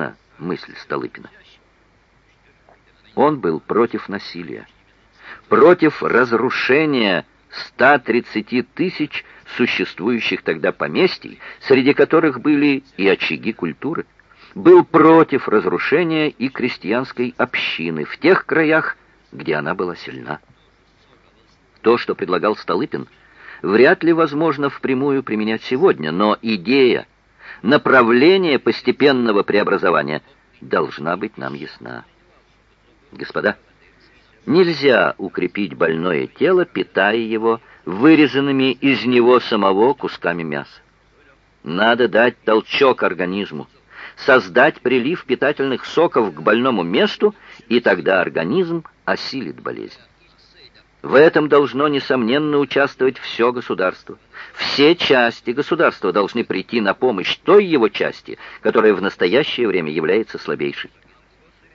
понятна мысль Столыпина? Он был против насилия, против разрушения 130 тысяч существующих тогда поместий, среди которых были и очаги культуры, был против разрушения и крестьянской общины в тех краях, где она была сильна. То, что предлагал Столыпин, вряд ли возможно впрямую применять сегодня, но идея, направление постепенного преобразования должна быть нам ясна. Господа, нельзя укрепить больное тело, питая его вырезанными из него самого кусками мяса. Надо дать толчок организму, создать прилив питательных соков к больному месту, и тогда организм осилит болезнь. В этом должно, несомненно, участвовать все государство. Все части государства должны прийти на помощь той его части, которая в настоящее время является слабейшей.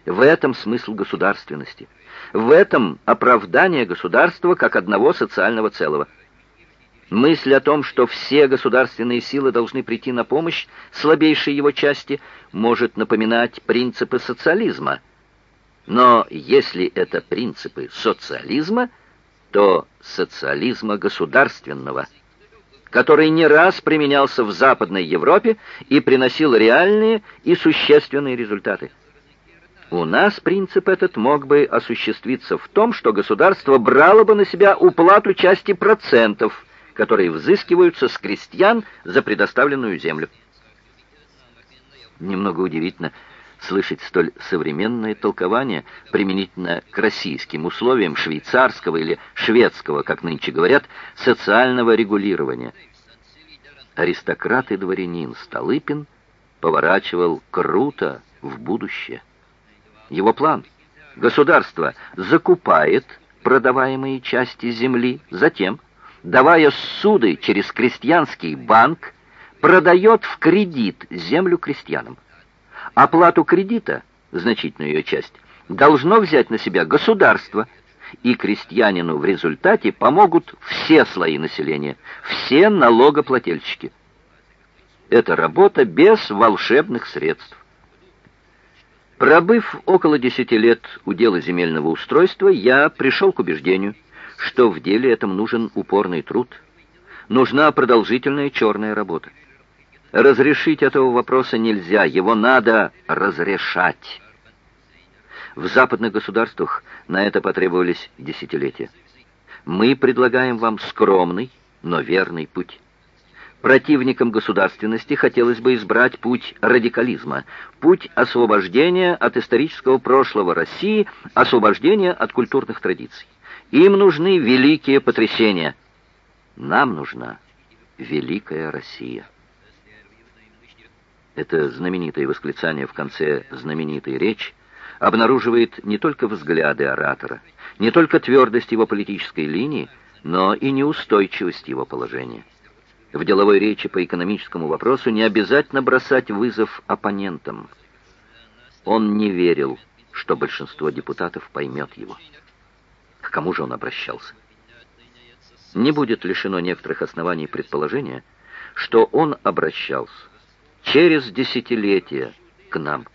В этом смысл государственности. В этом оправдание государства как одного социального целого. Мысль о том, что все государственные силы должны прийти на помощь слабейшей его части, может напоминать принципы социализма. Но если это принципы социализма – то социализма государственного, который не раз применялся в Западной Европе и приносил реальные и существенные результаты. У нас принцип этот мог бы осуществиться в том, что государство брало бы на себя уплату части процентов, которые взыскиваются с крестьян за предоставленную землю. Немного удивительно, слышать столь современное толкование применительно к российским условиям швейцарского или шведского, как нынче говорят, социального регулирования. Аристократ и дворянин Столыпин поворачивал круто в будущее. Его план – государство закупает продаваемые части земли, затем, давая суды через крестьянский банк, продает в кредит землю крестьянам. Оплату кредита, значительную ее часть, должно взять на себя государство, и крестьянину в результате помогут все слои населения, все налогоплательщики. Это работа без волшебных средств. Пробыв около десяти лет у дела земельного устройства, я пришел к убеждению, что в деле этом нужен упорный труд, нужна продолжительная черная работа. Разрешить этого вопроса нельзя, его надо разрешать. В западных государствах на это потребовались десятилетия. Мы предлагаем вам скромный, но верный путь. Противникам государственности хотелось бы избрать путь радикализма, путь освобождения от исторического прошлого России, освобождения от культурных традиций. Им нужны великие потрясения. Нам нужна великая Россия. Это знаменитое восклицание в конце знаменитой речи обнаруживает не только взгляды оратора, не только твердость его политической линии, но и неустойчивость его положения. В деловой речи по экономическому вопросу не обязательно бросать вызов оппонентам. Он не верил, что большинство депутатов поймет его. К кому же он обращался? Не будет лишено некоторых оснований предположения, что он обращался через десятилетия к нам.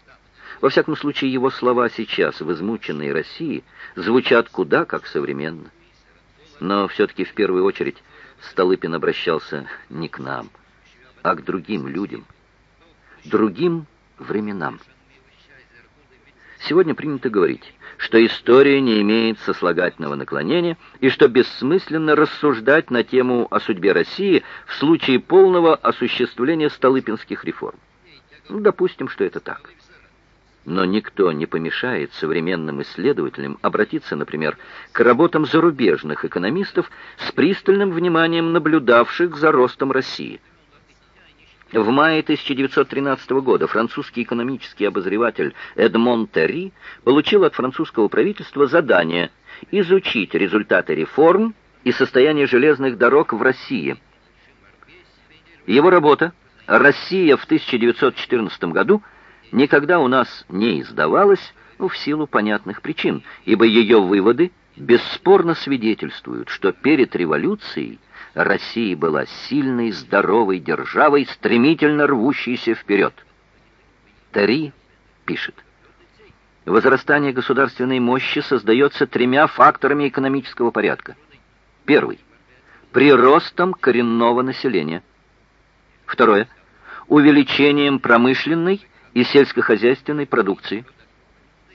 Во всяком случае, его слова сейчас, в измученной России, звучат куда как современно. Но все-таки в первую очередь Столыпин обращался не к нам, а к другим людям, другим временам. Сегодня принято говорить, что история не имеет сослагательного наклонения и что бессмысленно рассуждать на тему о судьбе России в случае полного осуществления столыпинских реформ. Ну, допустим, что это так. Но никто не помешает современным исследователям обратиться, например, к работам зарубежных экономистов с пристальным вниманием наблюдавших за ростом России – в мае 1913 года французский экономический обозреватель Эдмон Терри получил от французского правительства задание изучить результаты реформ и состояние железных дорог в России. Его работа «Россия в 1914 году» никогда у нас не издавалась ну, в силу понятных причин, ибо ее выводы бесспорно свидетельствуют, что перед революцией Россия была сильной, здоровой державой, стремительно рвущейся вперед. Тари пишет, возрастание государственной мощи создается тремя факторами экономического порядка. Первый – приростом коренного населения. Второе – увеличением промышленной и сельскохозяйственной продукции.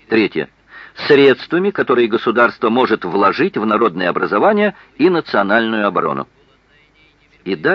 Третье – средствами, которые государство может вложить в народное образование и национальную оборону. И дальше